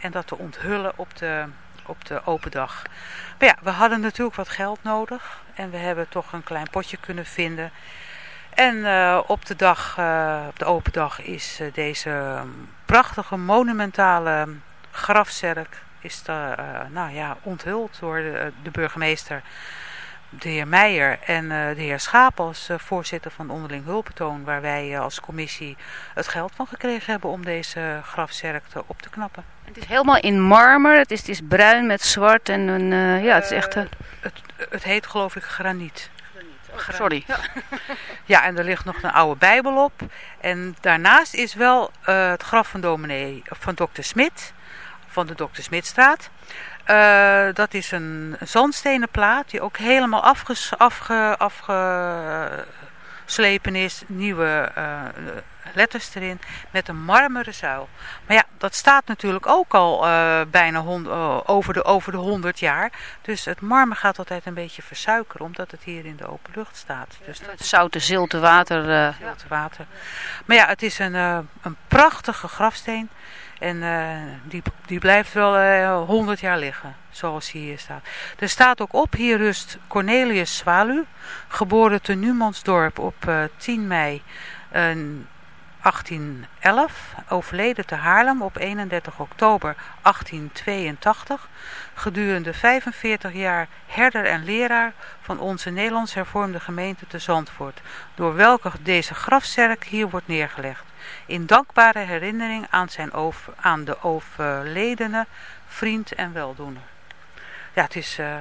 en dat te onthullen op de, op de open dag. Maar ja, we hadden natuurlijk wat geld nodig en we hebben toch een klein potje kunnen vinden. En uh, op de dag, uh, op de open dag is uh, deze prachtige monumentale grafzerk is nou ja, onthuld door de burgemeester de heer Meijer en uh, de heer Schaap als uh, voorzitter van onderling hulpbetoon, waar wij uh, als commissie het geld van gekregen hebben om deze grafzerk te, op te knappen. Het is helemaal in marmer, het is, het is bruin met zwart en een, ja, het is echt... Het, het heet geloof ik graniet. Oh, sorry. Ja. ja, en er ligt nog een oude bijbel op. En daarnaast is wel het graf van dominee, van dokter Smit, van de dokter Smitstraat. Uh, dat is een zandstenen plaat die ook helemaal afges, afge, afgeslepen is. Nieuwe uh, letters erin met een marmeren zuil. Maar ja, dat staat natuurlijk ook al uh, bijna over, de, over de 100 jaar. Dus het marmer gaat altijd een beetje versuikeren omdat het hier in de open lucht staat. Dus het zoute zilte water. Zilte water. Maar ja, het is een, een prachtige grafsteen. En uh, die, die blijft wel uh, 100 jaar liggen, zoals hier staat. Er staat ook op, hier rust Cornelius Swalu, geboren te Numansdorp op uh, 10 mei 1811, overleden te Haarlem op 31 oktober 1882, gedurende 45 jaar herder en leraar van onze Nederlands hervormde gemeente te Zandvoort, door welke deze grafzerk hier wordt neergelegd in dankbare herinnering aan, zijn over, aan de overledene vriend en weldoener. Ja, het is uh,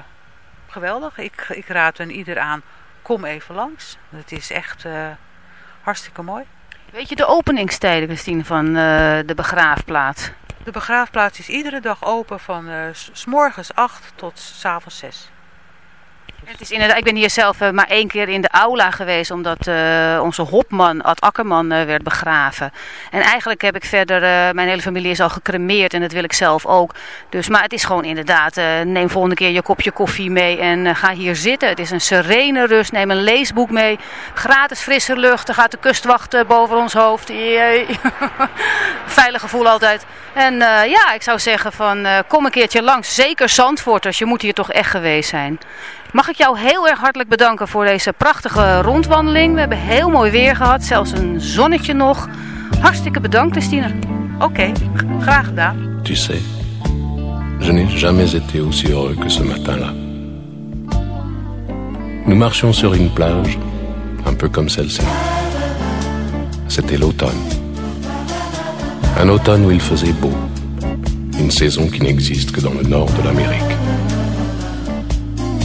geweldig. Ik, ik raad een ieder aan, kom even langs. Het is echt uh, hartstikke mooi. Weet je de openingstijden, Christine, van uh, de begraafplaats? De begraafplaats is iedere dag open van s morgens 8 tot s avonds 6. Het is ik ben hier zelf uh, maar één keer in de aula geweest omdat uh, onze hopman, Ad Akkerman, uh, werd begraven. En eigenlijk heb ik verder, mijn hele familie is al gecremeerd en dat wil ik zelf ook. Dus, maar het is gewoon inderdaad, neem volgende keer je kopje koffie mee en ga hier zitten. Het is een serene rust, neem een leesboek mee. Gratis frisse lucht, er gaat de kustwacht boven ons hoofd. Veilig gevoel altijd. En ja, ik zou zeggen van kom een keertje langs, zeker Zandvoorters, je moet hier toch echt geweest zijn. Mag ik jou heel erg hartelijk bedanken voor deze prachtige rondwandeling. We hebben heel mooi weer gehad, zelfs een zonnetje nog. Hartstikke bedankt, Christine. Oké, graag gedaan. Tu sais, je n'ai jamais été aussi heureux que ce matin-là. Nous marchions sur une plage, un peu comme celle-ci. C'était l'automne. Un automne où il faisait beau. Une saison qui n'existe que dans le nord de l'Amérique.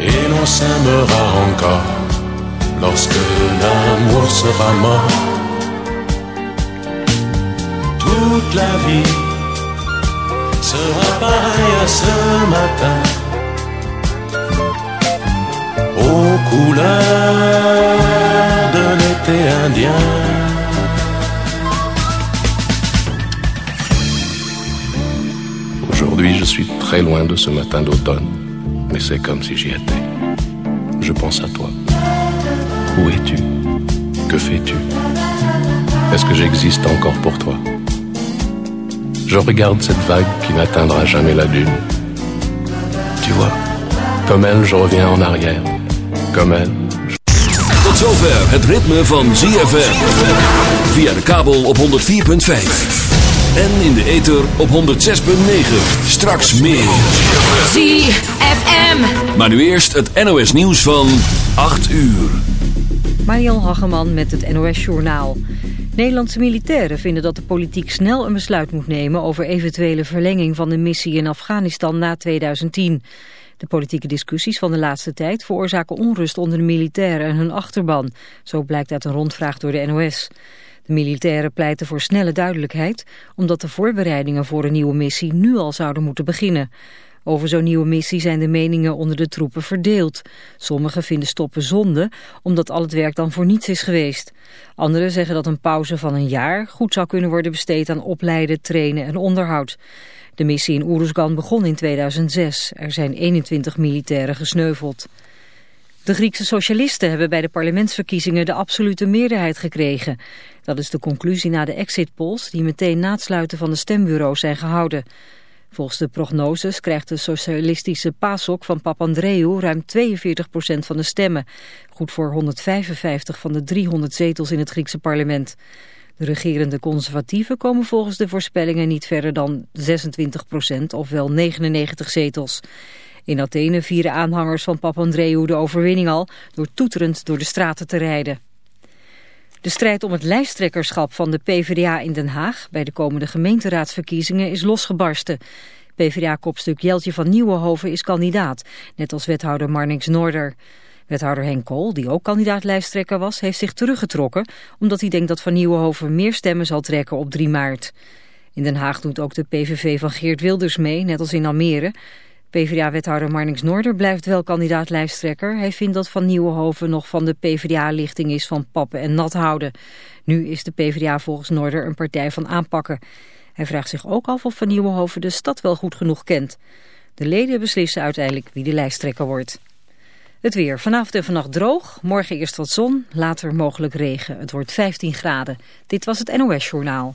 et l'on s'aimera encore lorsque l'amour sera mort. Toute la vie sera pareille à ce matin, aux couleurs de l'été indien. Aujourd'hui, je suis très loin de ce matin d'automne mais c'est comme si j'y étais. Je pense à toi. Où es-tu? Que fais-tu? Est-ce que j'existe encore pour toi? Je regarde cette vague qui n'atteindra jamais la dune. Tu vois, comme elle, je reviens en arrière. Comme elle. Je... Tot zover het ritme van ZFM. Via de kabel op 104.5. En in de ether op 106.9. Straks meer. ZFM. Maar nu eerst het NOS nieuws van 8 uur. Mariel Hageman met het NOS Journaal. Nederlandse militairen vinden dat de politiek snel een besluit moet nemen... over eventuele verlenging van de missie in Afghanistan na 2010. De politieke discussies van de laatste tijd veroorzaken onrust onder de militairen en hun achterban. Zo blijkt uit een rondvraag door de NOS. De militairen pleiten voor snelle duidelijkheid, omdat de voorbereidingen voor een nieuwe missie nu al zouden moeten beginnen. Over zo'n nieuwe missie zijn de meningen onder de troepen verdeeld. Sommigen vinden stoppen zonde, omdat al het werk dan voor niets is geweest. Anderen zeggen dat een pauze van een jaar goed zou kunnen worden besteed aan opleiden, trainen en onderhoud. De missie in Oeruzgan begon in 2006. Er zijn 21 militairen gesneuveld. De Griekse socialisten hebben bij de parlementsverkiezingen de absolute meerderheid gekregen. Dat is de conclusie na de exit polls die meteen na het sluiten van de stembureaus zijn gehouden. Volgens de prognoses krijgt de socialistische PASOK van Papandreou ruim 42% van de stemmen. Goed voor 155 van de 300 zetels in het Griekse parlement. De regerende conservatieven komen volgens de voorspellingen niet verder dan 26 of wel 99 zetels. In Athene vieren aanhangers van Papandreou de overwinning al door toeterend door de straten te rijden. De strijd om het lijsttrekkerschap van de PvdA in Den Haag bij de komende gemeenteraadsverkiezingen is losgebarsten. PvdA-kopstuk Jeltje van Nieuwenhoven is kandidaat, net als wethouder Marnix Noorder. Wethouder Henk Kool, die ook kandidaat-lijsttrekker was, heeft zich teruggetrokken... omdat hij denkt dat Van Nieuwenhoven meer stemmen zal trekken op 3 maart. In Den Haag doet ook de PVV van Geert Wilders mee, net als in Almere. PvdA-wethouder Marnix Noorder blijft wel kandidaat-lijsttrekker. Hij vindt dat Van Nieuwenhoven nog van de PvdA-lichting is van pappen en nat houden. Nu is de PvdA volgens Noorder een partij van aanpakken. Hij vraagt zich ook af of Van Nieuwenhoven de stad wel goed genoeg kent. De leden beslissen uiteindelijk wie de lijsttrekker wordt. Het weer. Vanavond en vannacht droog. Morgen eerst wat zon, later mogelijk regen. Het wordt 15 graden. Dit was het NOS Journaal.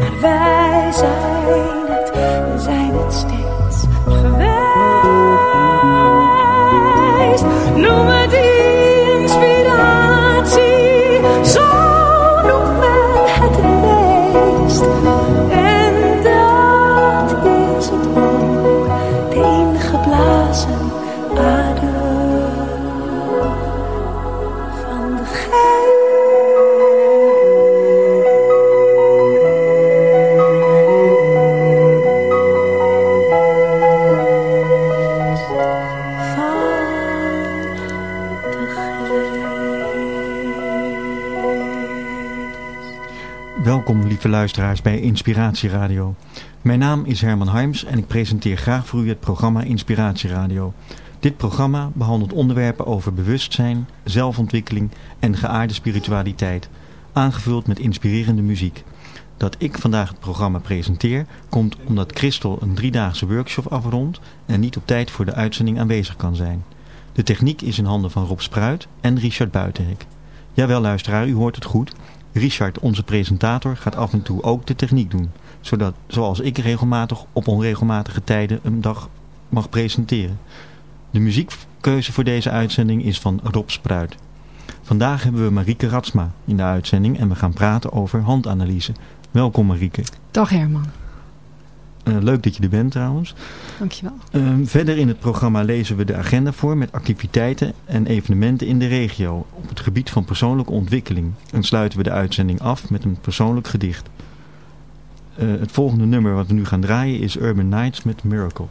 maar wij zijn het, we zijn het steeds. Luisteraars bij Inspiratieradio. Mijn naam is Herman Harms en ik presenteer graag voor u het programma Inspiratieradio. Dit programma behandelt onderwerpen over bewustzijn, zelfontwikkeling en geaarde spiritualiteit, aangevuld met inspirerende muziek. Dat ik vandaag het programma presenteer, komt omdat Christel een driedaagse workshop afrondt en niet op tijd voor de uitzending aanwezig kan zijn. De techniek is in handen van Rob Spruit en Richard Buitenhek. Jawel luisteraar, u hoort het goed. Richard, onze presentator, gaat af en toe ook de techniek doen. Zodat, zoals ik regelmatig op onregelmatige tijden een dag mag presenteren. De muziekkeuze voor deze uitzending is van Rob Spruit. Vandaag hebben we Marieke Ratsma in de uitzending en we gaan praten over handanalyse. Welkom Marieke. Dag Herman. Uh, leuk dat je er bent trouwens. Dankjewel. Uh, verder in het programma lezen we de agenda voor met activiteiten en evenementen in de regio op het gebied van persoonlijke ontwikkeling. En sluiten we de uitzending af met een persoonlijk gedicht. Uh, het volgende nummer wat we nu gaan draaien is Urban Nights met Miracle.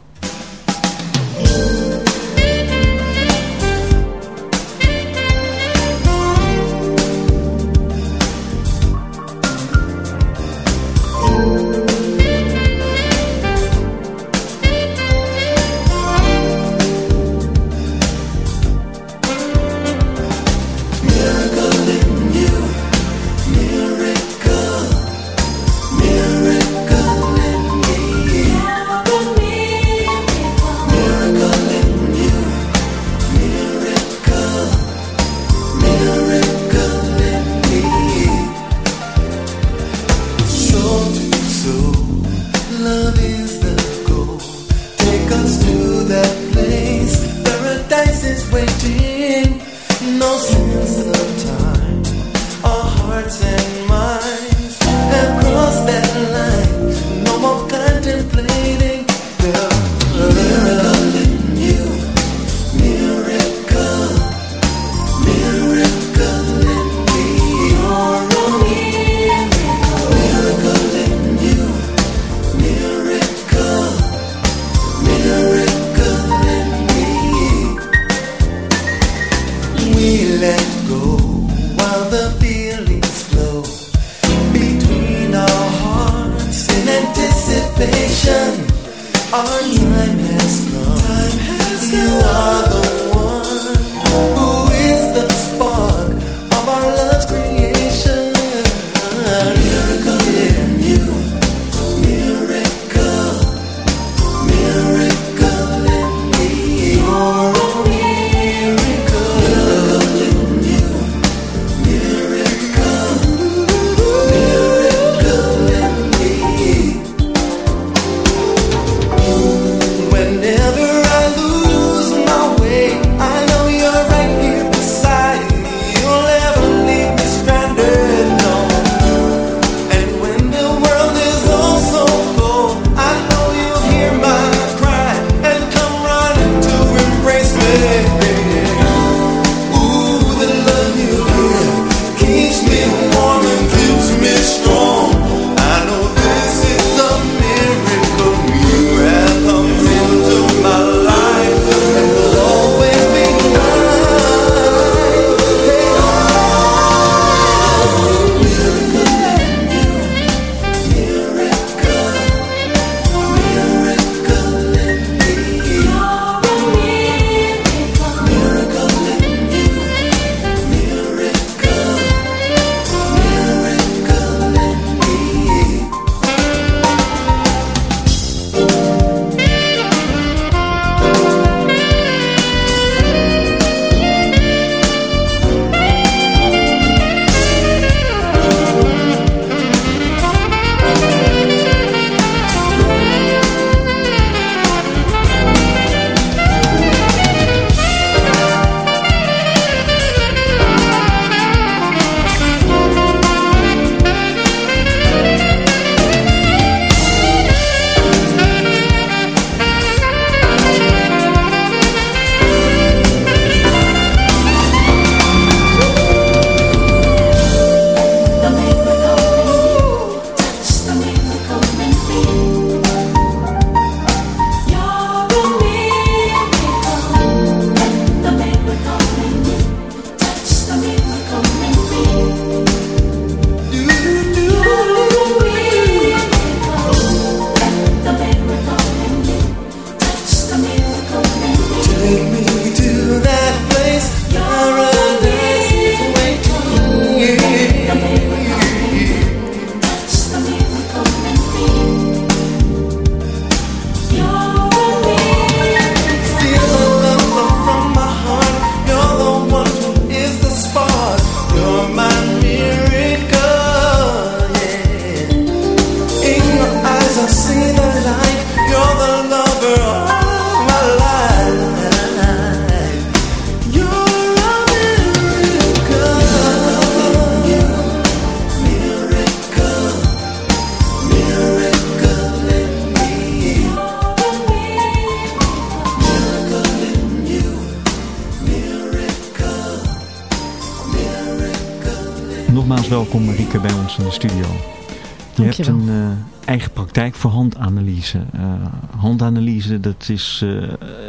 Praktijk voor handanalyse. Uh, handanalyse, dat is, uh,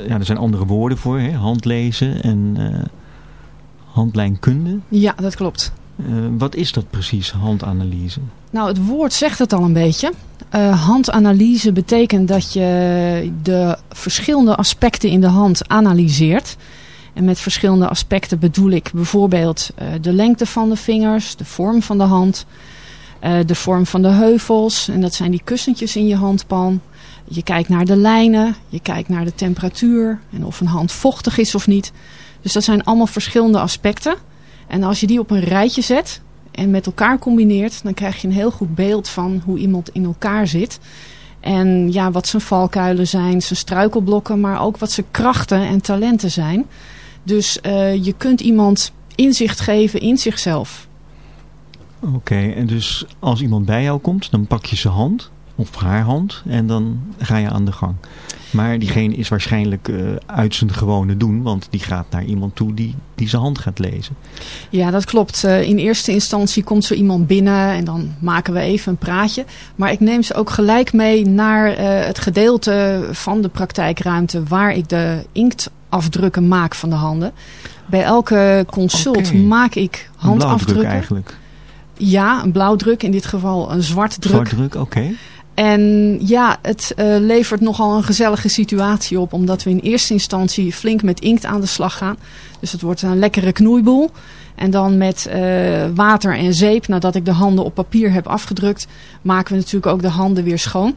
ja, er zijn andere woorden voor. Hè? Handlezen en handlijnkunde. Ja, dat klopt. wat is dat precies, handanalyse? Nou, het woord zegt het al een beetje. handanalyse betekent dat je de verschillende aspecten in de hand analyseert. En met verschillende aspecten bedoel ik bijvoorbeeld de lengte van de vingers, de vorm van de hand... Uh, de vorm van de heuvels. En dat zijn die kussentjes in je handpan. Je kijkt naar de lijnen. Je kijkt naar de temperatuur. En of een hand vochtig is of niet. Dus dat zijn allemaal verschillende aspecten. En als je die op een rijtje zet. en met elkaar combineert, dan krijg je een heel goed beeld van hoe iemand in elkaar zit. En ja, wat zijn valkuilen zijn, zijn struikelblokken, maar ook wat zijn krachten en talenten zijn. Dus uh, je kunt iemand inzicht geven in zichzelf. Oké, en dus als iemand bij jou komt, dan pak je zijn hand of haar hand en dan ga je aan de gang. Maar diegene is waarschijnlijk uh, uit zijn gewone doen, want die gaat naar iemand toe die, die zijn hand gaat lezen. Ja, dat klopt. Uh, in eerste instantie komt zo iemand binnen en dan maken we even een praatje. Maar ik neem ze ook gelijk mee naar uh, het gedeelte van de praktijkruimte waar ik de inktafdrukken maak van de handen. Bij elke consult okay. maak ik handafdrukken. Eigenlijk? Ja, een blauwdruk. In dit geval een zwart druk. Zwart druk, oké. Okay. En ja, het uh, levert nogal een gezellige situatie op. Omdat we in eerste instantie flink met inkt aan de slag gaan. Dus het wordt een lekkere knoeiboel. En dan met uh, water en zeep, nadat ik de handen op papier heb afgedrukt, maken we natuurlijk ook de handen weer schoon.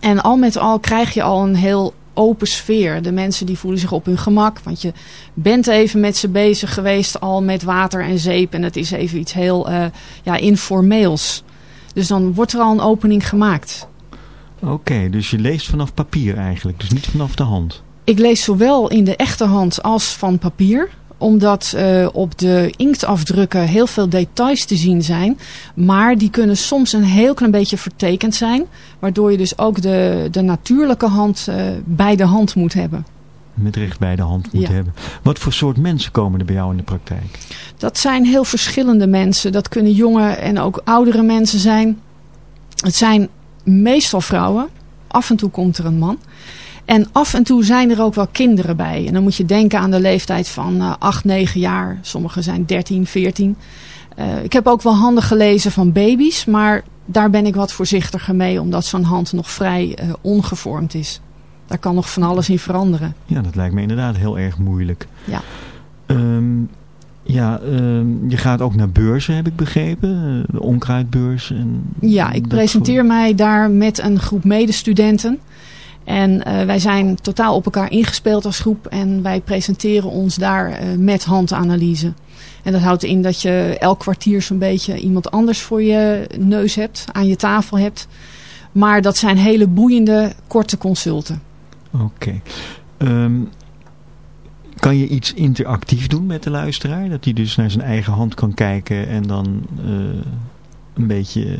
En al met al krijg je al een heel open sfeer. De mensen die voelen zich op hun gemak. Want je bent even met ze bezig geweest al met water en zeep. En het is even iets heel uh, ja, informeels. Dus dan wordt er al een opening gemaakt. Oké, okay, dus je leest vanaf papier eigenlijk, dus niet vanaf de hand? Ik lees zowel in de echte hand als van papier omdat uh, op de inktafdrukken heel veel details te zien zijn. Maar die kunnen soms een heel klein beetje vertekend zijn. Waardoor je dus ook de, de natuurlijke hand uh, bij de hand moet hebben. Met recht bij de hand moet ja. hebben. Wat voor soort mensen komen er bij jou in de praktijk? Dat zijn heel verschillende mensen. Dat kunnen jonge en ook oudere mensen zijn. Het zijn meestal vrouwen. Af en toe komt er een man. En af en toe zijn er ook wel kinderen bij. En dan moet je denken aan de leeftijd van uh, 8, 9 jaar. Sommigen zijn 13, 14. Uh, ik heb ook wel handen gelezen van baby's. Maar daar ben ik wat voorzichtiger mee. Omdat zo'n hand nog vrij uh, ongevormd is. Daar kan nog van alles in veranderen. Ja, dat lijkt me inderdaad heel erg moeilijk. Ja. Um, ja, um, je gaat ook naar beurzen, heb ik begrepen. De onkruidbeurs. En ja, ik presenteer voor... mij daar met een groep medestudenten. En uh, wij zijn totaal op elkaar ingespeeld als groep. En wij presenteren ons daar uh, met handanalyse. En dat houdt in dat je elk kwartier zo'n beetje iemand anders voor je neus hebt. Aan je tafel hebt. Maar dat zijn hele boeiende, korte consulten. Oké. Um, kan je iets interactief doen met de luisteraar? Dat hij dus naar zijn eigen hand kan kijken en dan uh, een beetje...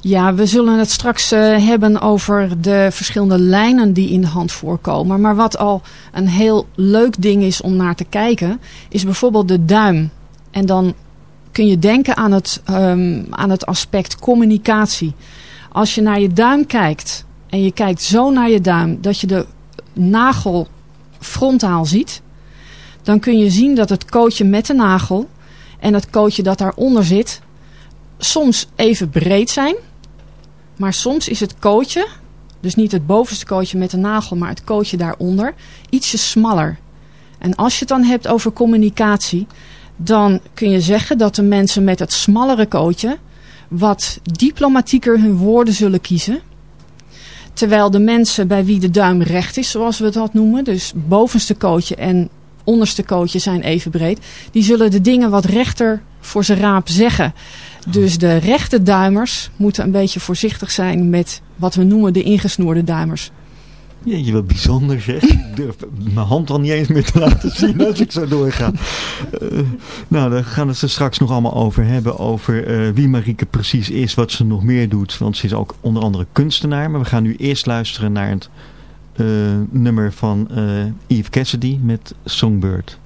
Ja, we zullen het straks uh, hebben over de verschillende lijnen die in de hand voorkomen. Maar wat al een heel leuk ding is om naar te kijken, is bijvoorbeeld de duim. En dan kun je denken aan het, um, aan het aspect communicatie. Als je naar je duim kijkt en je kijkt zo naar je duim dat je de nagel frontaal ziet, dan kun je zien dat het kootje met de nagel en het kootje dat daaronder zit soms even breed zijn. Maar soms is het kootje, dus niet het bovenste kootje met de nagel, maar het kootje daaronder, ietsje smaller. En als je het dan hebt over communicatie, dan kun je zeggen dat de mensen met het smallere kootje wat diplomatieker hun woorden zullen kiezen. Terwijl de mensen bij wie de duim recht is, zoals we dat noemen, dus bovenste kootje en onderste kootje zijn even breed, die zullen de dingen wat rechter voor zijn raap zeggen. Dus de rechte duimers moeten een beetje voorzichtig zijn met wat we noemen de ingesnoerde duimers. Jeetje, wat bijzonder zeg. Ik durf mijn hand al niet eens meer te laten zien als ik zo doorga. Uh, nou, daar gaan we het straks nog allemaal over hebben. Over uh, wie Marieke precies is, wat ze nog meer doet. Want ze is ook onder andere kunstenaar. Maar we gaan nu eerst luisteren naar het uh, nummer van Eve Cassidy met Songbird.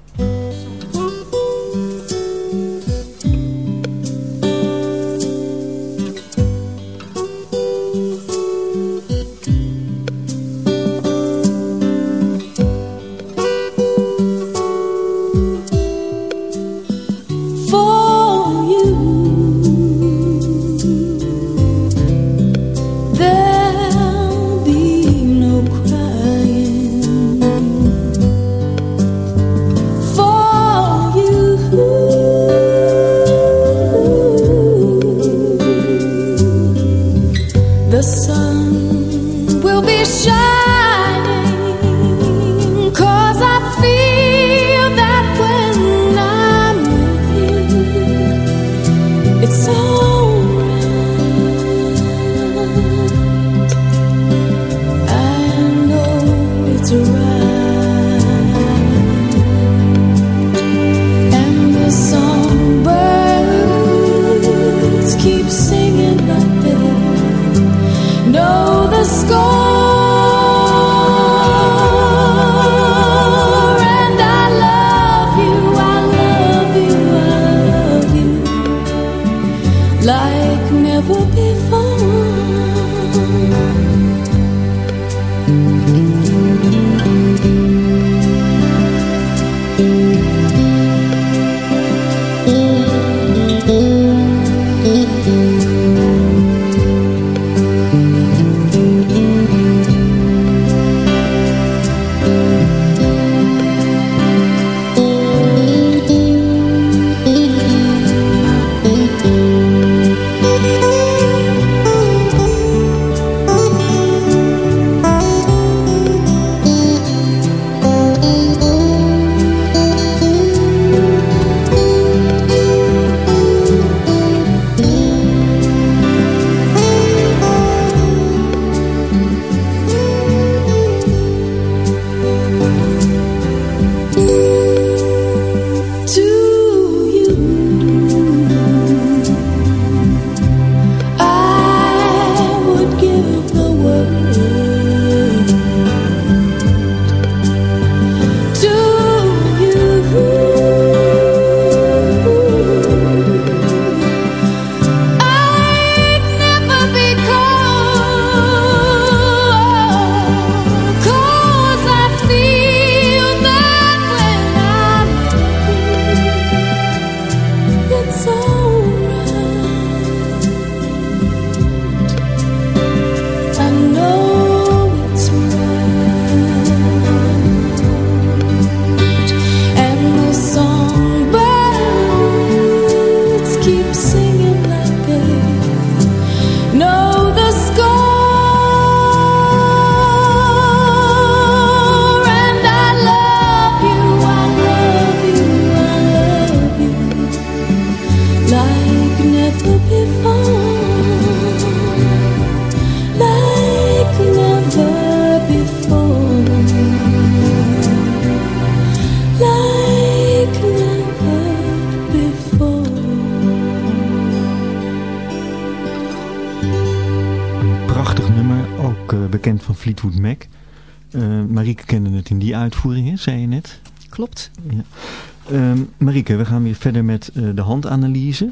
Uh, Marieke kende het in die uitvoeringen, zei je net. Klopt. Ja. Um, Marieke, we gaan weer verder met uh, de handanalyse.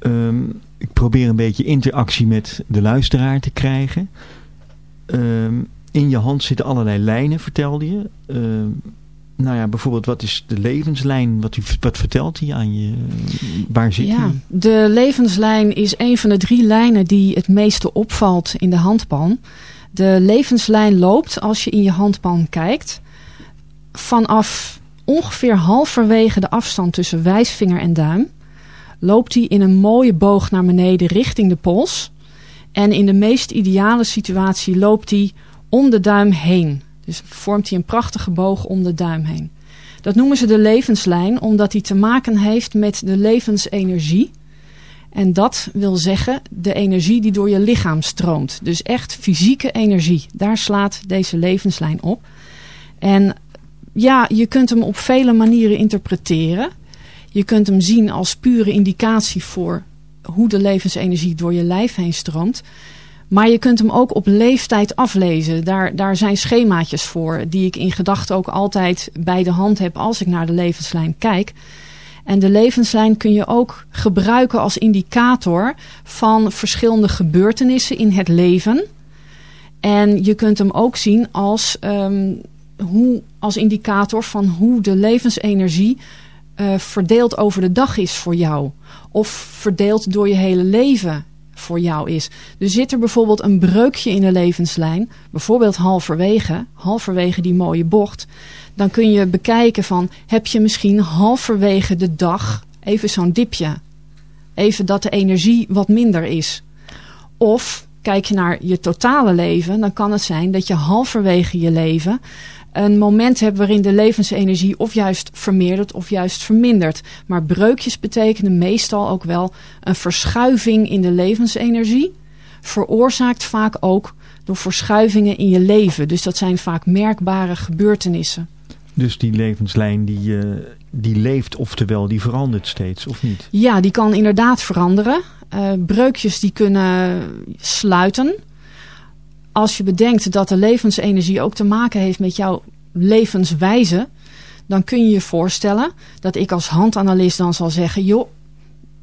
Um, ik probeer een beetje interactie met de luisteraar te krijgen. Um, in je hand zitten allerlei lijnen, vertelde je. nou ja, bijvoorbeeld wat is de levenslijn? Wat, wat vertelt hij aan je? Waar zit ja, De levenslijn is een van de drie lijnen die het meeste opvalt in de handpan. De levenslijn loopt, als je in je handpan kijkt, vanaf ongeveer halverwege de afstand tussen wijsvinger en duim, loopt die in een mooie boog naar beneden richting de pols. En in de meest ideale situatie loopt die om de duim heen. Dus vormt hij een prachtige boog om de duim heen. Dat noemen ze de levenslijn, omdat die te maken heeft met de levensenergie en dat wil zeggen de energie die door je lichaam stroomt. Dus echt fysieke energie. Daar slaat deze levenslijn op. En ja, je kunt hem op vele manieren interpreteren. Je kunt hem zien als pure indicatie voor hoe de levensenergie door je lijf heen stroomt. Maar je kunt hem ook op leeftijd aflezen. Daar, daar zijn schemaatjes voor die ik in gedachten ook altijd bij de hand heb als ik naar de levenslijn kijk. En de levenslijn kun je ook gebruiken als indicator van verschillende gebeurtenissen in het leven. En je kunt hem ook zien als, um, hoe, als indicator van hoe de levensenergie uh, verdeeld over de dag is voor jou. Of verdeeld door je hele leven voor jou is. Dus zit er bijvoorbeeld een breukje in de levenslijn, bijvoorbeeld halverwege, halverwege die mooie bocht, dan kun je bekijken van, heb je misschien halverwege de dag even zo'n dipje. Even dat de energie wat minder is. Of kijk je naar je totale leven, dan kan het zijn dat je halverwege je leven een moment hebt waarin de levensenergie of juist vermeerdert of juist vermindert. Maar breukjes betekenen meestal ook wel een verschuiving in de levensenergie. Veroorzaakt vaak ook door verschuivingen in je leven. Dus dat zijn vaak merkbare gebeurtenissen. Dus die levenslijn die, uh, die leeft, oftewel die verandert steeds, of niet? Ja, die kan inderdaad veranderen. Uh, breukjes die kunnen sluiten. Als je bedenkt dat de levensenergie ook te maken heeft met jouw levenswijze... dan kun je je voorstellen dat ik als handanalist dan zal zeggen... joh,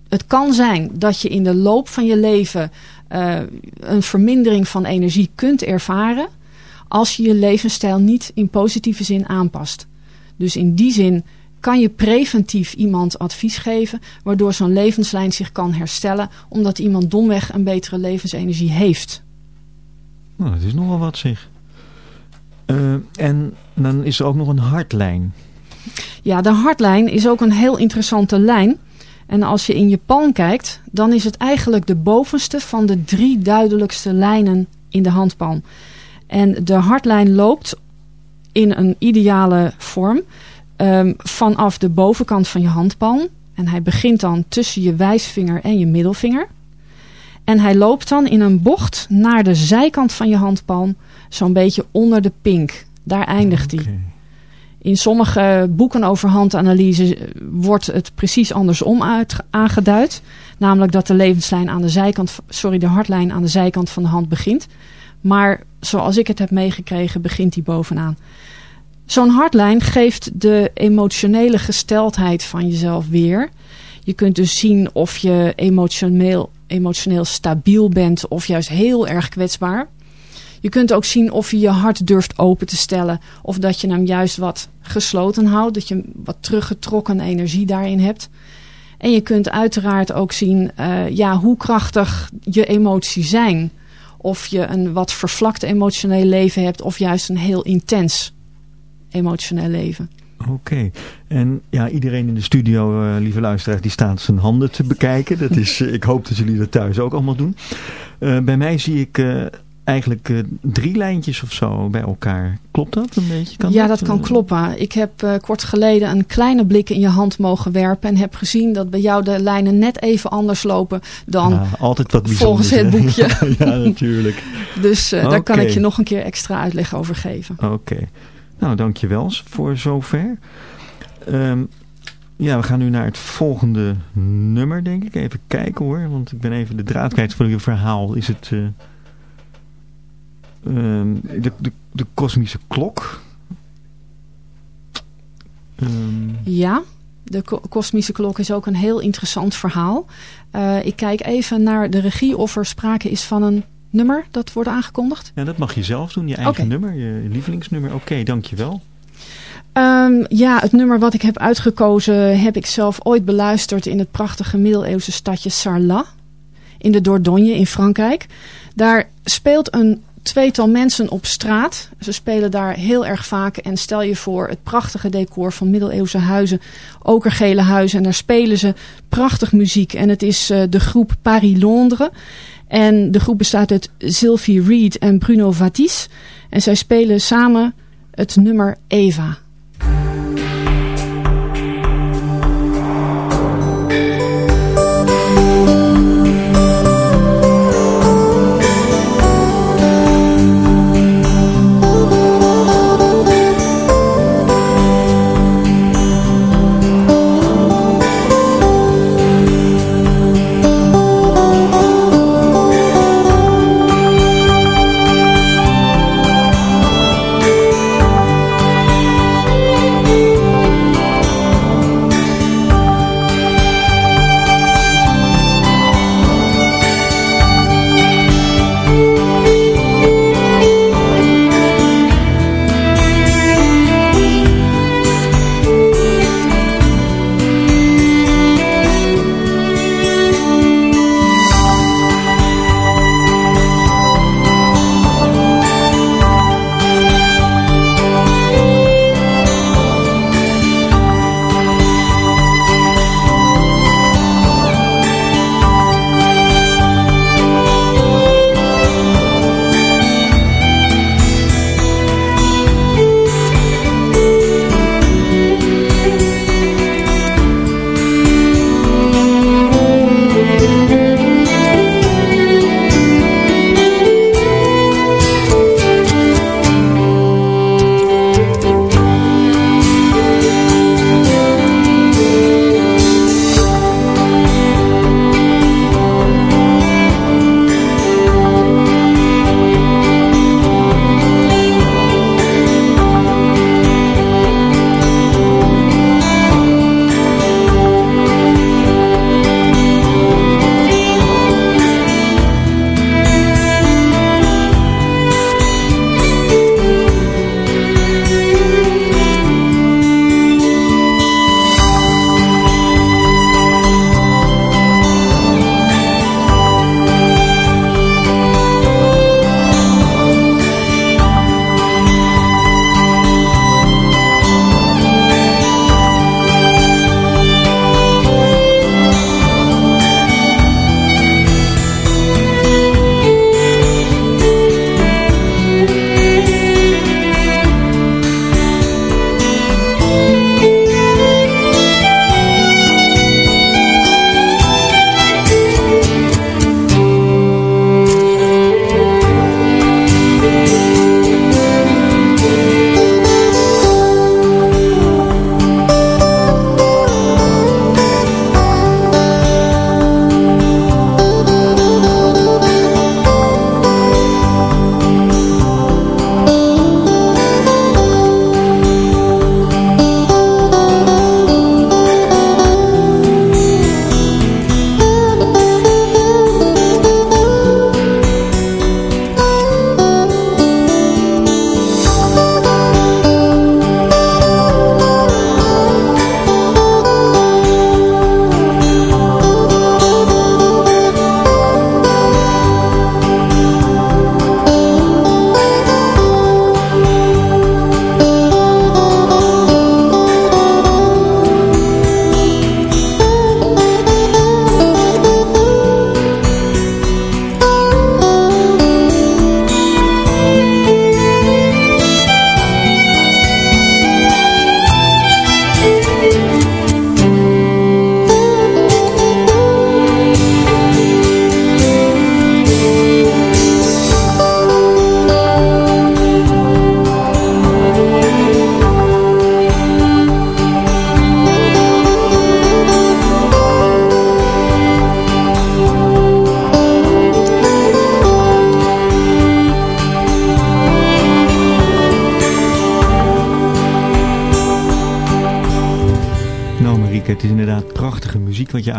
het kan zijn dat je in de loop van je leven uh, een vermindering van energie kunt ervaren als je je levensstijl niet in positieve zin aanpast. Dus in die zin kan je preventief iemand advies geven... waardoor zo'n levenslijn zich kan herstellen... omdat iemand domweg een betere levensenergie heeft. Nou, dat is nogal wat zeg. Uh, en dan is er ook nog een hartlijn. Ja, de hartlijn is ook een heel interessante lijn. En als je in je palm kijkt, dan is het eigenlijk de bovenste van de drie duidelijkste lijnen in de handpalm. En de hartlijn loopt in een ideale vorm um, vanaf de bovenkant van je handpalm. En hij begint dan tussen je wijsvinger en je middelvinger. En hij loopt dan in een bocht naar de zijkant van je handpalm, zo'n beetje onder de pink. Daar eindigt hij. In sommige boeken over handanalyse wordt het precies andersom uit, aangeduid. Namelijk dat de levenslijn aan de zijkant, sorry, de hartlijn aan de zijkant van de hand begint. Maar zoals ik het heb meegekregen, begint die bovenaan. Zo'n hartlijn geeft de emotionele gesteldheid van jezelf weer. Je kunt dus zien of je emotioneel, emotioneel stabiel bent of juist heel erg kwetsbaar. Je kunt ook zien of je je hart durft open te stellen. Of dat je hem juist wat gesloten houdt. Dat je wat teruggetrokken energie daarin hebt. En je kunt uiteraard ook zien uh, ja, hoe krachtig je emoties zijn. Of je een wat vervlakt emotioneel leven hebt of juist een heel intens emotioneel leven. Oké. En ja, iedereen in de studio, uh, lieve luisteraars, die staat zijn handen te bekijken. Dat is, ik hoop dat jullie dat thuis ook allemaal doen. Uh, bij mij zie ik eigenlijk uh, drie lijntjes of zo bij elkaar. Klopt dat een beetje? Kan ja, dat, kan kloppen. Ik heb kort geleden een kleine blik in je hand mogen werpen en heb gezien dat bij jou de lijnen net even anders lopen dan ja, altijd wat volgens het boekje. ja, natuurlijk. dus okay. daar kan ik je nog een keer extra uitleg over geven. Oké. Okay. Nou, dankjewel voor zover. Um, ja, we gaan nu naar het volgende nummer, denk ik. Even kijken hoor, want ik ben even de draad kwijt van je verhaal. Is het... Um, de, de, de kosmische klok. Um. Ja, de kosmische klok is ook een heel interessant verhaal. Uh, ik kijk even naar de regie of er sprake is van een nummer dat wordt aangekondigd. Ja, dat mag je zelf doen, je eigen okay. nummer, je lievelingsnummer. Oké, okay, dankjewel. Um, ja, het nummer wat ik heb uitgekozen heb ik zelf ooit beluisterd in het prachtige middeleeuwse stadje Sarlat. In de Dordogne in Frankrijk. Daar speelt een tweetal mensen op straat. Ze spelen daar heel erg vaak. En stel je voor het prachtige decor van middeleeuwse huizen. Okergele huizen. En daar spelen ze prachtig muziek. En het is uh, de groep Paris-Londres. En de groep bestaat uit Sylvie Reed en Bruno Vatis. En zij spelen samen het nummer Eva.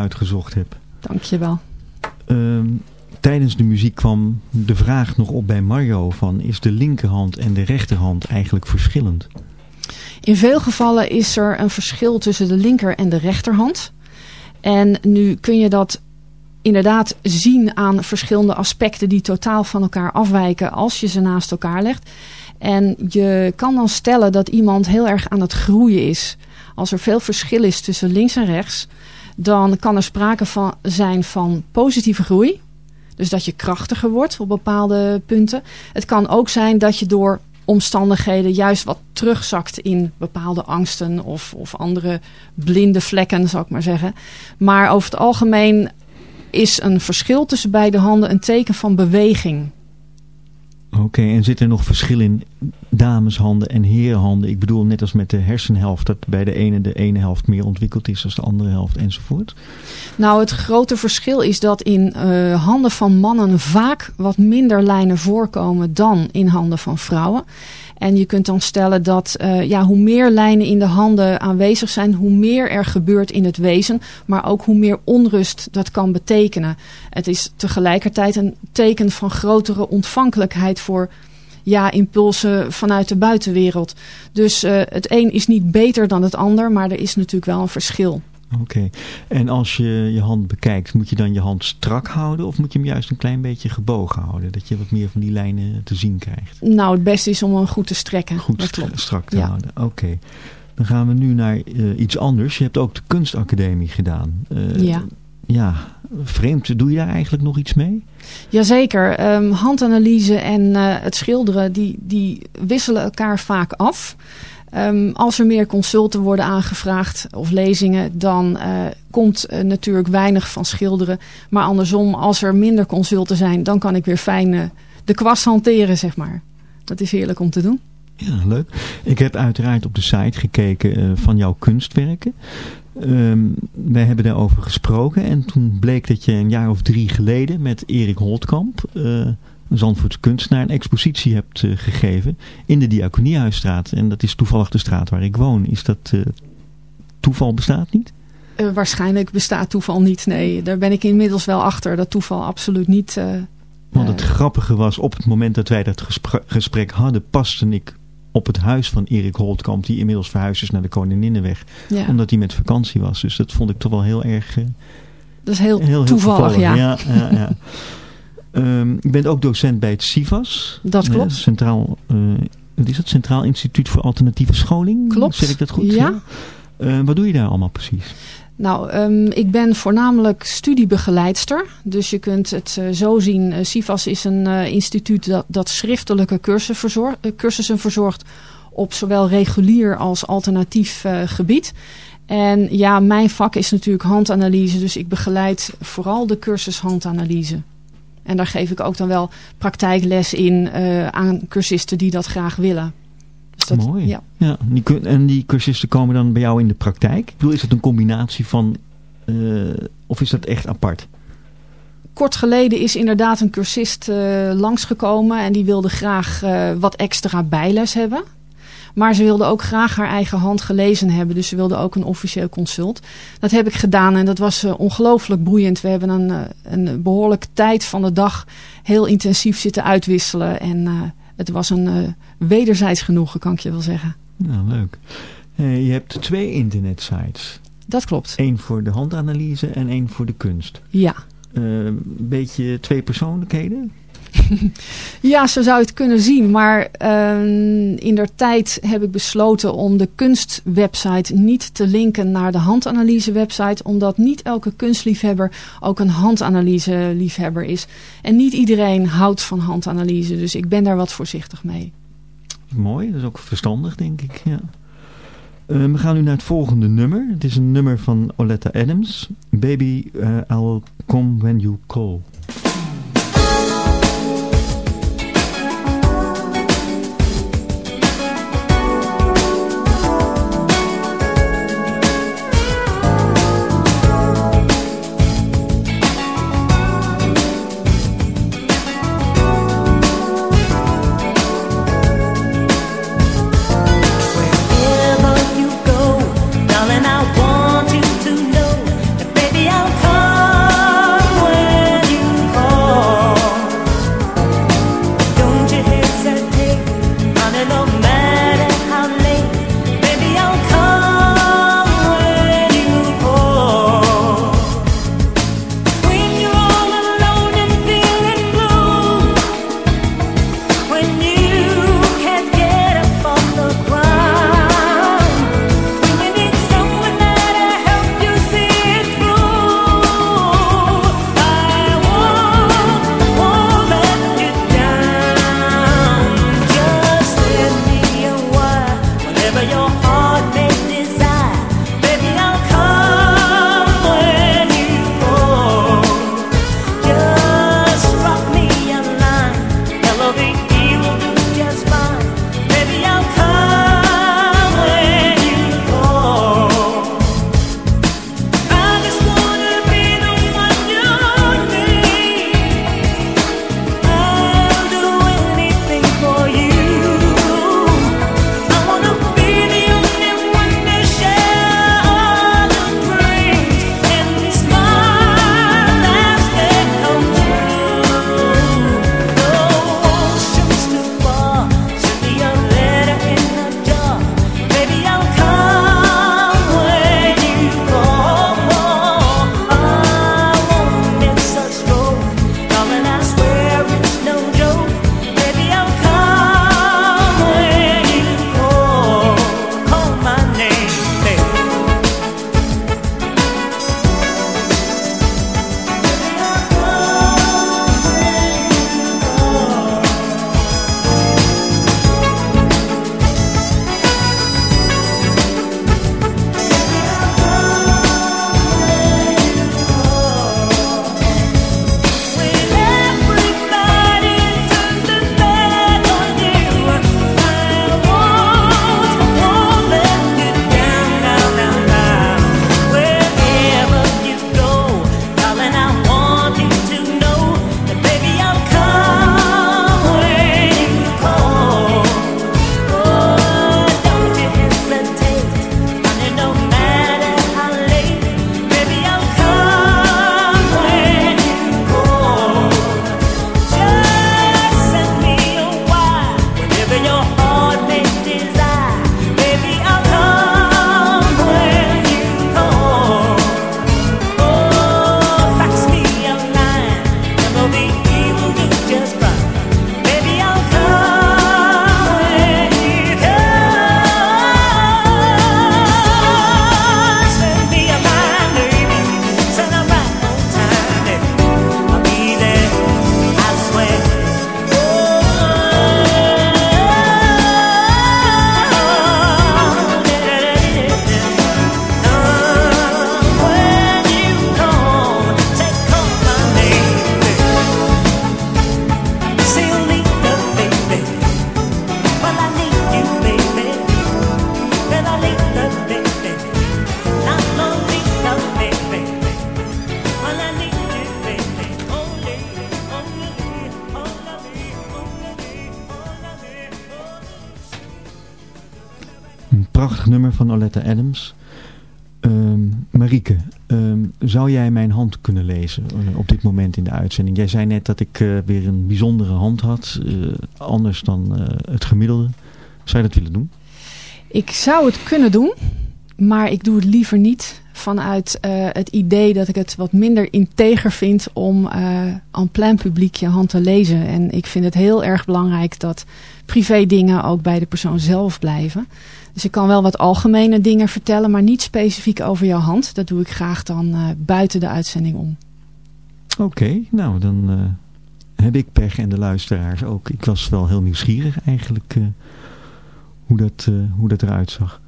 Uitgezocht hebt. Dankjewel. Um, tijdens de muziek kwam de vraag nog op bij Mario van is de linkerhand en de rechterhand eigenlijk verschillend? In veel gevallen is er een verschil tussen de linker en de rechterhand. En nu kun je dat inderdaad zien aan verschillende aspecten die totaal van elkaar afwijken als je ze naast elkaar legt. En je kan dan stellen dat iemand heel erg aan het groeien is. Als er veel verschil is tussen links en rechts, dan kan er sprake van zijn van positieve groei. Dus dat je krachtiger wordt op bepaalde punten. Het kan ook zijn dat je door omstandigheden juist wat terugzakt in bepaalde angsten of, of andere blinde vlekken, zou ik maar zeggen. Maar over het algemeen is een verschil tussen beide handen een teken van beweging. Oké, en zit er nog verschil in dameshanden en herenhanden? Ik bedoel, net als met de hersenhelft, dat bij de ene de ene helft meer ontwikkeld is dan de andere helft enzovoort? Nou, het grote verschil is dat in uh, handen van mannen vaak wat minder lijnen voorkomen dan in handen van vrouwen. En je kunt dan stellen dat uh, ja, hoe meer lijnen in de handen aanwezig zijn, hoe meer er gebeurt in het wezen. Maar ook hoe meer onrust dat kan betekenen. Het is tegelijkertijd een teken van grotere ontvankelijkheid voor ja, impulsen vanuit de buitenwereld. Dus uh, het een is niet beter dan het ander, maar er is natuurlijk wel een verschil. Oké, en als je je hand bekijkt, moet je dan je hand strak houden of moet je hem juist een klein beetje gebogen houden? Dat je wat meer van die lijnen te zien krijgt. Nou, het beste is om hem goed te strekken. Goed strak te houden, oké. Dan gaan we nu naar uh, iets anders. Je hebt ook de kunstacademie gedaan. Uh, ja. Ja, vreemd. Doe je daar eigenlijk nog iets mee? Jazeker. Um, handanalyse en uh, het schilderen, die, die wisselen elkaar vaak af. Um, als er meer consulten worden aangevraagd of lezingen, dan uh, komt uh, natuurlijk weinig van schilderen. Maar andersom, als er minder consulten zijn, dan kan ik weer fijn uh, de kwast hanteren, zeg maar. Dat is heerlijk om te doen. Ja, leuk. Ik heb uiteraard op de site gekeken van jouw kunstwerken. Um, wij hebben daarover gesproken en toen bleek dat je een jaar of drie geleden met Erik Holtkamp een Zandvoortse kunstenaar een expositie hebt uh, gegeven in de Diakoniehuisstraat. En dat is toevallig de straat waar ik woon. Is dat uh, toeval bestaat niet? Uh, waarschijnlijk bestaat toeval niet. Nee, daar ben ik inmiddels wel achter dat toeval absoluut niet... Want het grappige was, op het moment dat wij dat gesprek, hadden, paste ik op het huis van Erik Holtkamp, die inmiddels verhuisd is naar de Koninginnenweg. Ja. Omdat hij met vakantie was. Dus dat vond ik toch wel heel erg... dat is heel, heel toevallig, heel ja, ja, ja. Um, je bent ook docent bij het CIVAS. Dat klopt. Uh, Centraal, uh, is het Centraal Instituut voor Alternatieve Scholing? Klopt. Zeg ik dat goed? Ja. Uh, wat doe je daar allemaal precies? Nou, um, ik ben voornamelijk studiebegeleidster. Dus je kunt het uh, zo zien. Uh, CIVAS is een uh, instituut dat, dat schriftelijke cursussen, verzorg, cursussen verzorgt op zowel regulier als alternatief gebied. En ja, mijn vak is natuurlijk handanalyse. Dus ik begeleid vooral de cursus handanalyse. En daar geef ik ook dan wel praktijkles in uh, aan cursisten die dat graag willen. Dus dat, Mooi. Ja. ja die, en die cursisten komen dan bij jou in de praktijk? Ik bedoel, is het een combinatie van... Uh, of is dat echt apart? Kort geleden is inderdaad een cursist uh, langsgekomen en die wilde graag wat extra bijles hebben. Maar ze wilde ook graag haar eigen hand gelezen hebben. Dus ze wilde ook een officieel consult. Dat heb ik gedaan en dat was uh, ongelooflijk boeiend. We hebben een, uh, een behoorlijke tijd van de dag heel intensief zitten uitwisselen. En uh, het was een wederzijds genoegen, kan ik je wel zeggen. Nou, leuk. je hebt twee internetsites. Dat klopt. Eén voor de handanalyse en één voor de kunst. Ja. Een beetje twee persoonlijkheden? Ja, zo zou je het kunnen zien. Maar uh, in der tijd heb ik besloten om de kunstwebsite niet te linken naar de handanalyse website. Omdat niet elke kunstliefhebber ook een handanalyse liefhebber is. En niet iedereen houdt van handanalyse. Dus ik ben daar wat voorzichtig mee. Mooi, dat is ook verstandig denk ik. Ja. Uh, we gaan nu naar het volgende nummer. Het is een nummer van Oletta Adams. Baby, uh, I'll come when you call. Van Oletta Adams. Um, Marieke, ehm, zou jij mijn hand kunnen lezen uh, op dit moment in de uitzending? Jij zei net dat ik uh, weer een bijzondere hand had, uh, anders dan het gemiddelde. Zou je dat willen doen? Ik zou het kunnen doen, maar ik doe het liever niet vanuit het idee dat ik het wat minder integer vind om aan plein publiek je hand te lezen. En ik vind het heel erg belangrijk dat privé dingen ook bij de persoon zelf blijven. Dus ik kan wel wat algemene dingen vertellen, maar niet specifiek over jouw hand. Dat doe ik graag dan uh, buiten de uitzending om. Oké, nou dan uh, heb ik pech en de luisteraars ook. Ik was wel heel nieuwsgierig eigenlijk uh, hoe, dat, hoe dat eruit zag.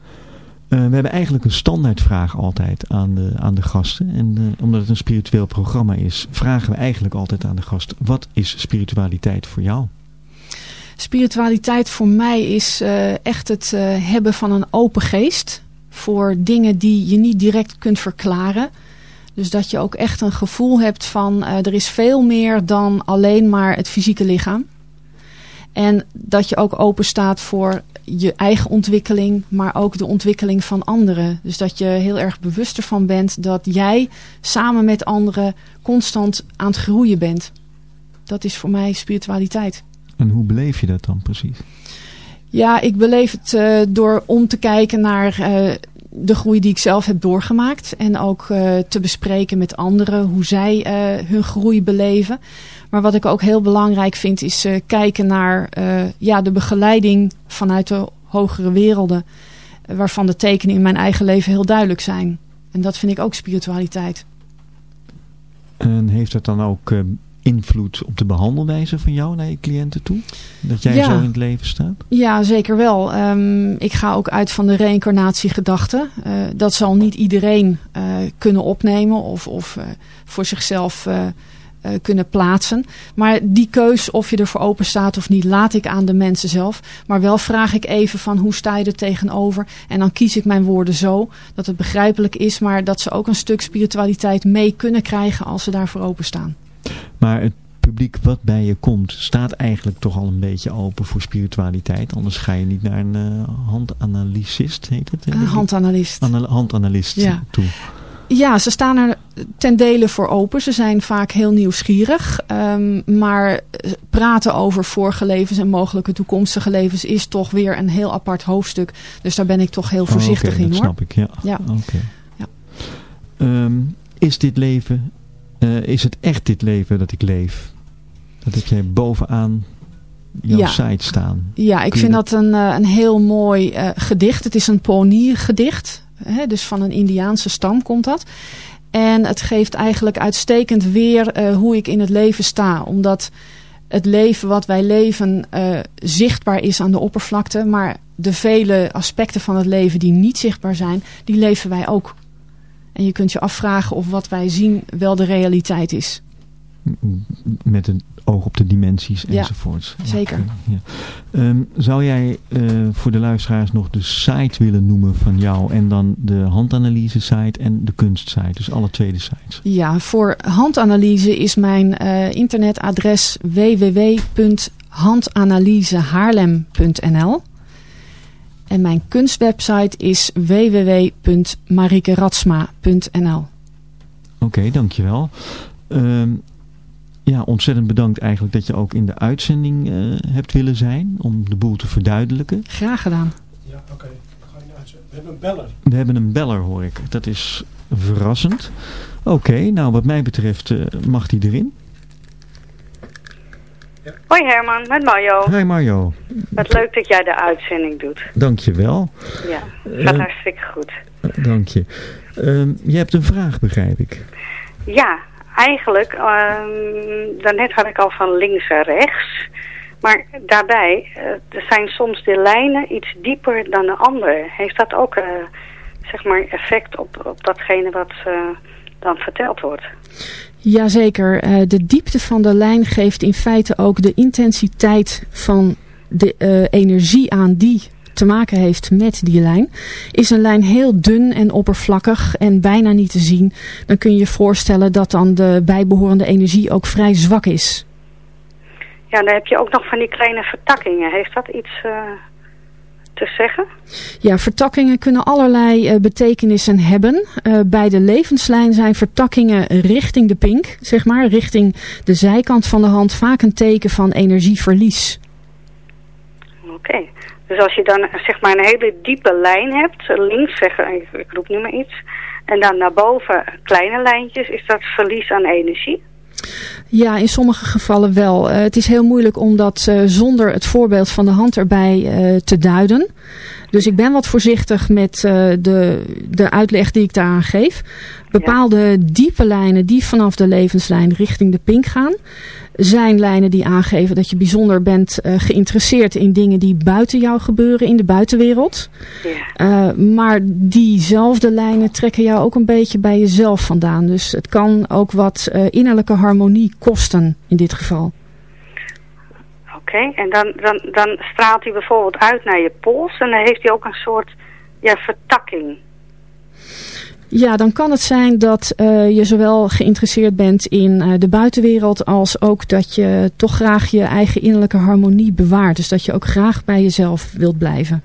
we hebben eigenlijk een standaardvraag altijd aan de, aan de gasten. En omdat het een spiritueel programma is, vragen we eigenlijk altijd aan de gast. Wat is spiritualiteit voor jou? Spiritualiteit voor mij is uh, echt het uh, hebben van een open geest. Voor dingen die je niet direct kunt verklaren. Dus dat je ook echt een gevoel hebt van uh, er is veel meer dan alleen maar het fysieke lichaam. En dat je ook open staat voor je eigen ontwikkeling, maar ook de ontwikkeling van anderen. Dus dat je heel erg bewust ervan bent dat jij samen met anderen constant aan het groeien bent. Dat is voor mij spiritualiteit. En hoe beleef je dat dan precies? Ja, ik beleef het uh, door om te kijken naar uh, de groei die ik zelf heb doorgemaakt. En ook uh, te bespreken met anderen hoe zij hun groei beleven. Maar wat ik ook heel belangrijk vind is kijken naar ja, de begeleiding vanuit de hogere werelden. waarvan de tekenen in mijn eigen leven heel duidelijk zijn. En dat vind ik ook spiritualiteit. En heeft dat dan ook invloed op de behandelwijze van jou naar je cliënten toe? Dat jij ja. zo in het leven staat? Ja, zeker wel. Um, ik ga ook uit van de reïncarnatiegedachte. Uh, dat zal niet iedereen uh, kunnen opnemen of, of uh, voor zichzelf kunnen plaatsen. Maar die keus of je ervoor open staat of niet, laat ik aan de mensen zelf. Maar wel vraag ik even van hoe sta je er tegenover? En dan kies ik mijn woorden zo dat het begrijpelijk is, maar dat ze ook een stuk spiritualiteit mee kunnen krijgen als ze daarvoor openstaan. Maar het publiek wat bij je komt, staat eigenlijk toch al een beetje open voor spiritualiteit. Anders ga je niet naar een uh, handanalysist, heet het? Een handanalist. Anal handanalist ja. toe. Ja, ze staan er ten dele voor open. Ze zijn vaak heel nieuwsgierig. Um, maar praten over vorige levens en mogelijke toekomstige levens is toch weer een heel apart hoofdstuk. Dus daar ben ik toch heel voorzichtig oh, okay, in dat hoor. snap ik, ja. ja. Okay. ja. Um, is dit leven uh, is het echt dit leven dat ik leef? Dat heb jij bovenaan jouw ja. site staan. Ja, ik vind dat een, uh, een heel mooi uh, gedicht. Het is een Pony-gedicht. Dus van een Indiaanse stam komt dat. En het geeft eigenlijk uitstekend weer hoe ik in het leven sta. Omdat het leven wat wij leven zichtbaar is aan de oppervlakte. Maar de vele aspecten van het leven die niet zichtbaar zijn, die leven wij ook. En je kunt je afvragen of wat wij zien wel de realiteit is. Met een oog op de dimensies ja, enzovoorts. Zeker. Ja. Um, zou jij uh, voor de luisteraars nog de site willen noemen van jou en dan de handanalyse site en de kunstsite? Dus alle twee de sites. Ja, voor handanalyse is mijn uh, internetadres www.handanalysehaarlem.nl en mijn kunstwebsite is www.marikeratsma.nl Oké, okay, dankjewel. Uh, ja, ontzettend bedankt eigenlijk dat je ook in de uitzending uh, hebt willen zijn. Om de boel te verduidelijken. Graag gedaan. Ja, oké. Okay. We hebben een beller. We hebben een beller hoor ik. Dat is verrassend. Oké, okay, nou wat mij betreft uh, mag die erin. Hoi Herman, met Mario. Hoi Mario. Wat leuk dat jij de uitzending doet. Dankjewel. Ja, gaat uh, hartstikke goed. Uh, dank je. je hebt een vraag, begrijp ik. Ja, eigenlijk, um, daarnet had ik al van links naar rechts. Maar daarbij, uh, er zijn soms de lijnen iets dieper dan de andere. Heeft dat ook, uh, zeg maar, effect op, op datgene wat dan verteld wordt? Jazeker, de diepte van de lijn geeft in feite ook de intensiteit van de uh, energie aan die te maken heeft met die lijn. Is een lijn heel dun en oppervlakkig en bijna niet te zien, dan kun je je voorstellen dat dan de bijbehorende energie ook vrij zwak is. Ja, dan heb je ook nog van die kleine vertakkingen. Heeft dat iets uh, te zeggen? Ja, vertakkingen kunnen allerlei uh, betekenissen hebben. Uh, bij de levenslijn zijn vertakkingen richting de pink, zeg maar, richting de zijkant van de hand, vaak een teken van energieverlies. Oké, dus als je dan zeg maar een hele diepe lijn hebt, links zeggen, ik, ik roep nu maar iets, en dan naar boven kleine lijntjes, is dat verlies aan energie? Ja, in sommige gevallen wel. Uh, het is heel moeilijk om dat uh, zonder het voorbeeld van de hand erbij uh, te duiden. Dus ik ben wat voorzichtig met de, de uitleg die ik daaraan geef. Bepaalde diepe lijnen die vanaf de levenslijn richting de pink gaan zijn lijnen die aangeven dat je bijzonder bent uh, geïnteresseerd in dingen die buiten jou gebeuren in de buitenwereld. Ja. Uh, maar diezelfde lijnen trekken jou ook een beetje bij jezelf vandaan. Dus het kan ook wat uh, innerlijke harmonie kosten in dit geval. Oké, okay. en dan, dan, dan straalt hij bijvoorbeeld uit naar je pols en dan heeft hij ook een soort ja, vertakking. Ja, dan kan het zijn dat uh, je zowel geïnteresseerd bent in uh, de buitenwereld als ook dat je toch graag je eigen innerlijke harmonie bewaart. Dus dat je ook graag bij jezelf wilt blijven.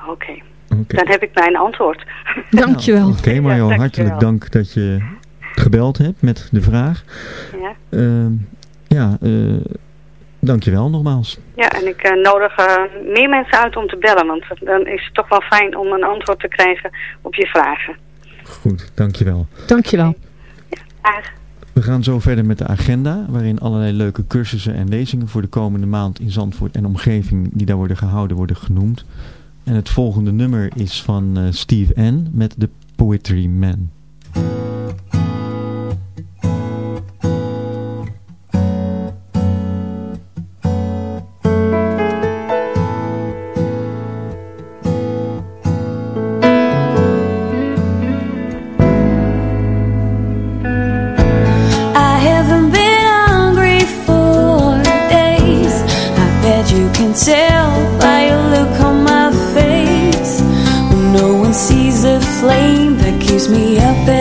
Oké, okay. okay. dan heb ik mijn antwoord. Dankjewel. Nou, Oké okay, Marjo, ja, hartelijk dank dat je gebeld hebt met de vraag. Ja. Uh, ja, uh, dankjewel nogmaals. Ja, en ik uh, nodig uh, meer mensen uit om te bellen, want dan is het toch wel fijn om een antwoord te krijgen op je vragen. Goed, dankjewel. Dankjewel. Ja, We gaan zo verder met de agenda, waarin allerlei leuke cursussen en lezingen voor de komende maand in Zandvoort en omgeving die daar worden gehouden worden genoemd. En het volgende nummer is van uh, Steve N. met The Poetry Man. can tell by your look on my face. No one sees the flame that keeps me up.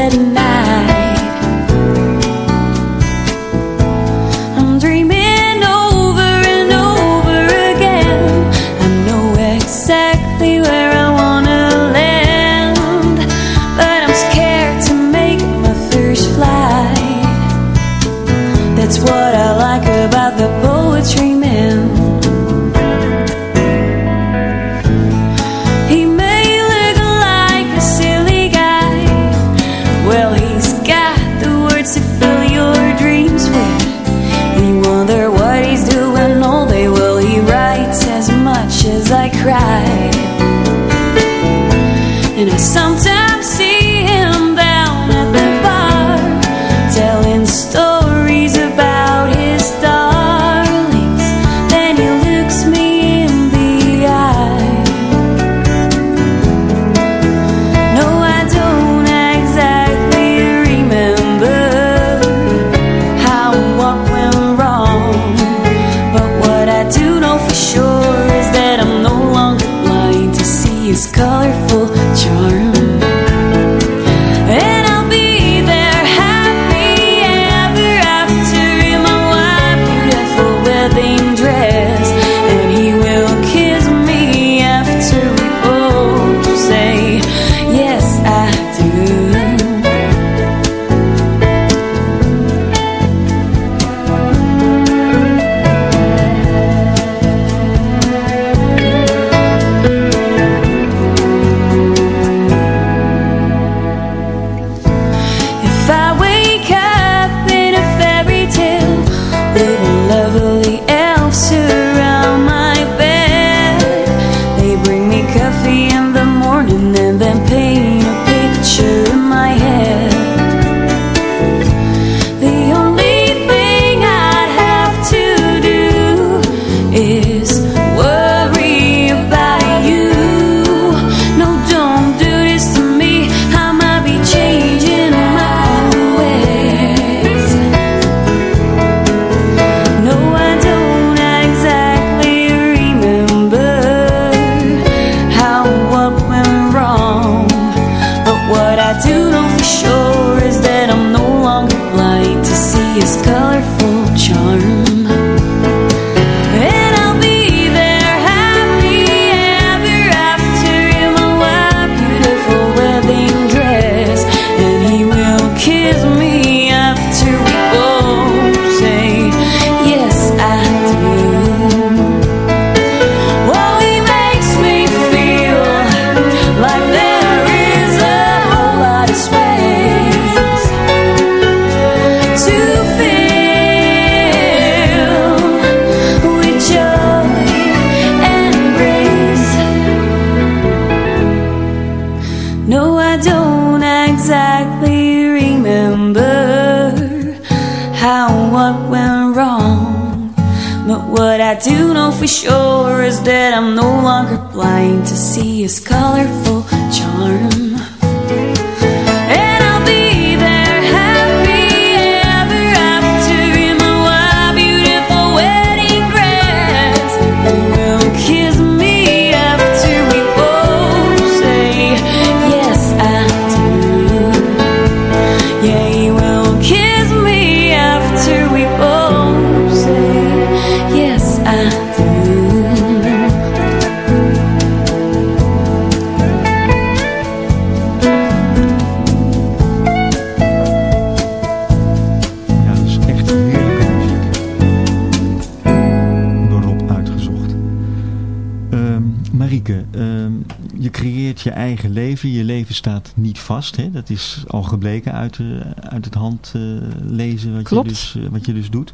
Vast. Hè? Dat is al gebleken uit, uh, uit het handlezen wat, je dus, uh, wat je dus doet.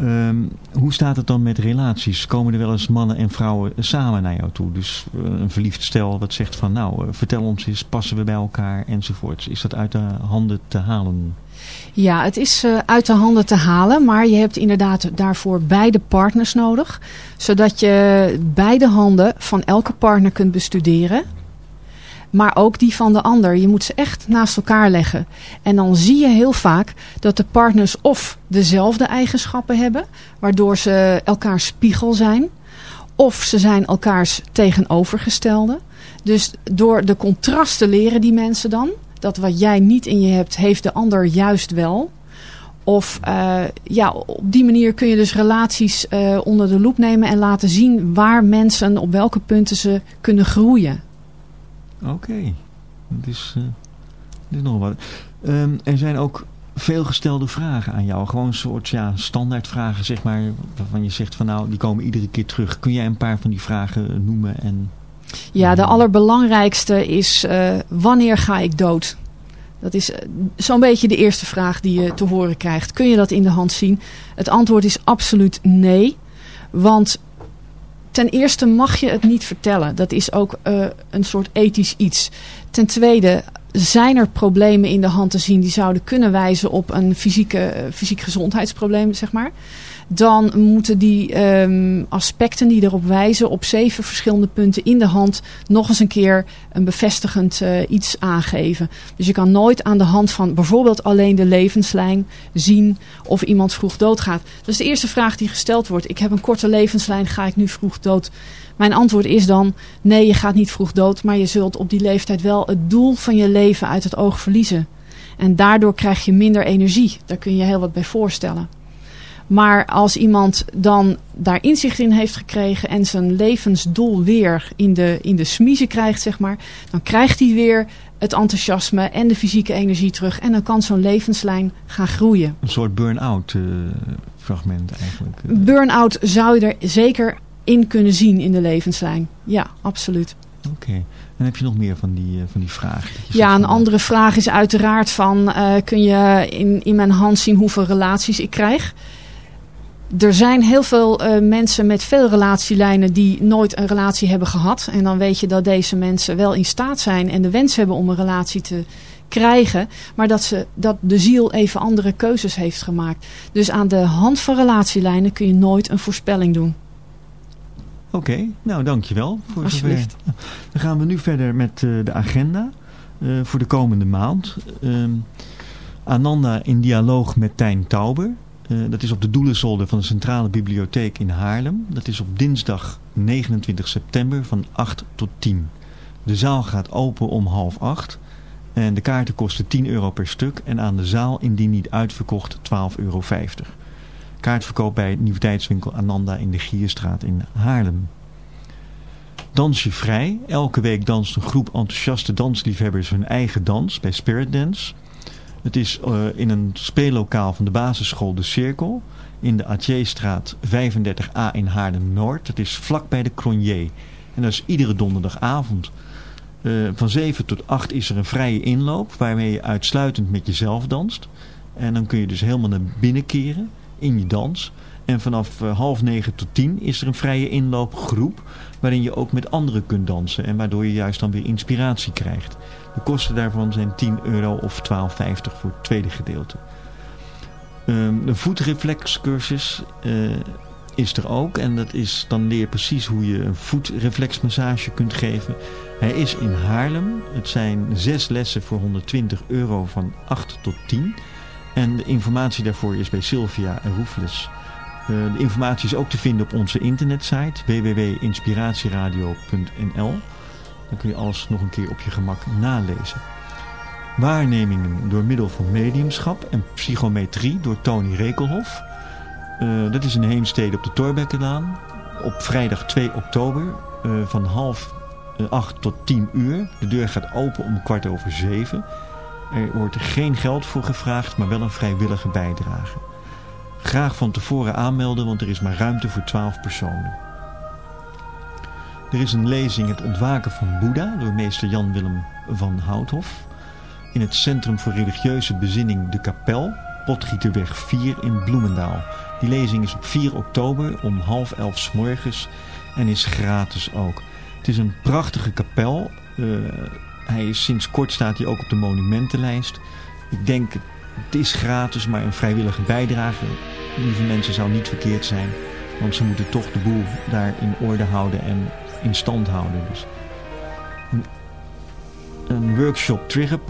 Um, hoe staat het dan met relaties? Komen er wel eens mannen en vrouwen samen naar jou toe? Dus uh, een verliefd stel wat zegt van nou, vertel ons eens, passen we bij elkaar enzovoorts. Is dat uit de handen te halen? Ja, het is uh, uit de handen te halen, maar je hebt inderdaad daarvoor beide partners nodig. Zodat je beide handen van elke partner kunt bestuderen maar ook die van de ander. Je moet ze echt naast elkaar leggen. En dan zie je heel vaak dat de partners of dezelfde eigenschappen hebben, waardoor ze elkaar spiegel zijn, of ze zijn elkaars tegenovergestelde. Dus door de contrasten leren die mensen dan, dat wat jij niet in je hebt, heeft de ander juist wel. Of uh, ja, op die manier kun je dus relaties uh, onder de loep nemen en laten zien waar mensen op welke punten ze kunnen groeien. Oké, okay. dat, is, nog wat. Um, er zijn ook veel gestelde vragen aan jou. Gewoon een soort ja, standaardvragen, zeg maar, waarvan je zegt van nou, die komen iedere keer terug. Kun jij een paar van die vragen noemen? En, ja, de allerbelangrijkste is uh, wanneer ga ik dood? Dat is zo'n beetje de eerste vraag die je te horen krijgt. Kun je dat in de hand zien? Het antwoord is absoluut nee. Want ten eerste mag je het niet vertellen. Dat is ook uh, een soort ethisch iets. Ten tweede zijn er problemen in de hand te zien die zouden kunnen wijzen op een fysieke, fysiek gezondheidsprobleem, zeg maar dan moeten die um, aspecten die erop wijzen op zeven verschillende punten in de hand nog eens een keer een bevestigend uh, iets aangeven. Dus je kan nooit aan de hand van bijvoorbeeld alleen de levenslijn zien of iemand vroeg doodgaat. Dat is de eerste vraag die gesteld wordt. Ik heb een korte levenslijn, ga ik nu vroeg dood? Mijn antwoord is dan, nee je gaat niet vroeg dood, maar je zult op die leeftijd wel het doel van je leven uit het oog verliezen. En daardoor krijg je minder energie. Daar kun je heel wat bij voorstellen. Maar als iemand dan daar inzicht in heeft gekregen en zijn levensdoel weer in de, in de smiezen krijgt, zeg maar, dan krijgt hij weer het enthousiasme en de fysieke energie terug. En dan kan zo'n levenslijn gaan groeien. Een soort burn-out uh, fragment eigenlijk. Burn-out zou je er zeker in kunnen zien in de levenslijn. Ja, absoluut. Oké. En heb je nog meer van die, uh, van die vragen? Ja, een andere vraag is uiteraard van... Uh, kun je in, in mijn hand zien hoeveel relaties ik krijg? Er zijn heel veel uh, mensen met veel relatielijnen die nooit een relatie hebben gehad. En dan weet je dat deze mensen wel in staat zijn en de wens hebben om een relatie te krijgen. Maar dat, ze, dat de ziel even andere keuzes heeft gemaakt. Dus aan de hand van relatielijnen kun je nooit een voorspelling doen. Oké, okay, nou dankjewel. Voor Alsjeblieft. Zover. Dan gaan we nu verder met uh, de agenda uh, voor de komende maand. Um, Ananda in dialoog met Tijn Tauber. Uh, dat is op de Doelenzolder van de Centrale Bibliotheek in Haarlem. Dat is op dinsdag 29 september van 8 tot 10. De zaal gaat open om half 8. En de kaarten kosten 10 euro per stuk. En aan de zaal, indien niet uitverkocht, 12,50 euro. Kaartverkoop bij Nieuwtijdswinkel Ananda in de Gierstraat in Haarlem. Dans je vrij. Elke week danst een groep enthousiaste dansliefhebbers hun eigen dans bij Spirit Dance. Het is uh, in een speellokaal van de basisschool De Cirkel. In de Atjeestraat 35A in Haarlem-Noord. Het is vlak bij de Cronier. En dat is iedere donderdagavond. Uh, van 7 tot 8 is er een vrije inloop. Waarmee je uitsluitend met jezelf danst. En dan kun je dus helemaal naar binnen keren in je dans. En vanaf uh, half negen tot tien is er een vrije inloopgroep. Waarin je ook met anderen kunt dansen. En waardoor je juist dan weer inspiratie krijgt. De kosten daarvan zijn 10 euro of 12,50 voor het tweede gedeelte. Um, de voetreflexcursus uh, is er ook. En dat is, dan leer precies hoe je een voetreflexmassage kunt geven. Hij is in Haarlem. Het zijn zes lessen voor 120 euro van 8 tot 10. En de informatie daarvoor is bij Sylvia Roefles. Uh, de informatie is ook te vinden op onze internetsite www.inspiratieradio.nl. Dan kun je alles nog een keer op je gemak nalezen. Waarnemingen door middel van mediumschap en psychometrie door Tony Rekelhof. Uh, dat is een Heemstede op de Torbekkenlaan. Op vrijdag 2 oktober uh, van half 8 tot 10 uur. De deur gaat open om kwart over 7. Er wordt geen geld voor gevraagd, maar wel een vrijwillige bijdrage. Graag van tevoren aanmelden, want er is maar ruimte voor 12 personen. Er is een lezing Het ontwaken van Boeddha door meester Jan Willem van Houthof. In het Centrum voor Religieuze Bezinning De Kapel, Potgieterweg 4 in Bloemendaal. Die lezing is op 4 oktober om half elf s morgens en is gratis ook. Het is een prachtige kapel. Uh, hij is sinds kort staat hij ook op de monumentenlijst. Ik denk, het is gratis, maar een vrijwillige bijdrage, lieve mensen, zou niet verkeerd zijn. Want ze moeten toch de boel daar in orde houden en in houden. Dus een, workshop Trigger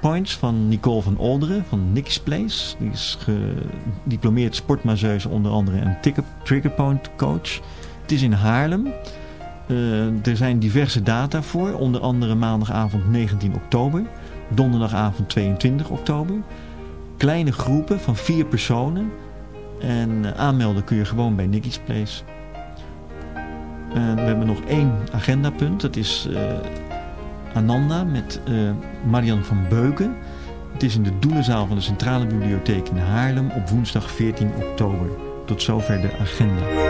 Points van Nicole van Olderen van Nick's Place. Die is gediplomeerd sportmasseuse onder andere en Trigger Point coach. Het is in Haarlem. Uh, er zijn diverse data voor, onder andere maandagavond 19 oktober, donderdagavond 22 oktober. Kleine groepen van vier personen. En uh, aanmelden kun je gewoon bij Nicky's Place. En we hebben nog één agendapunt. Dat is uh, Ananda met Marian van Beuken. Het is in de Doelenzaal van de Centrale Bibliotheek in Haarlem op woensdag 14 oktober. Tot zover de agenda.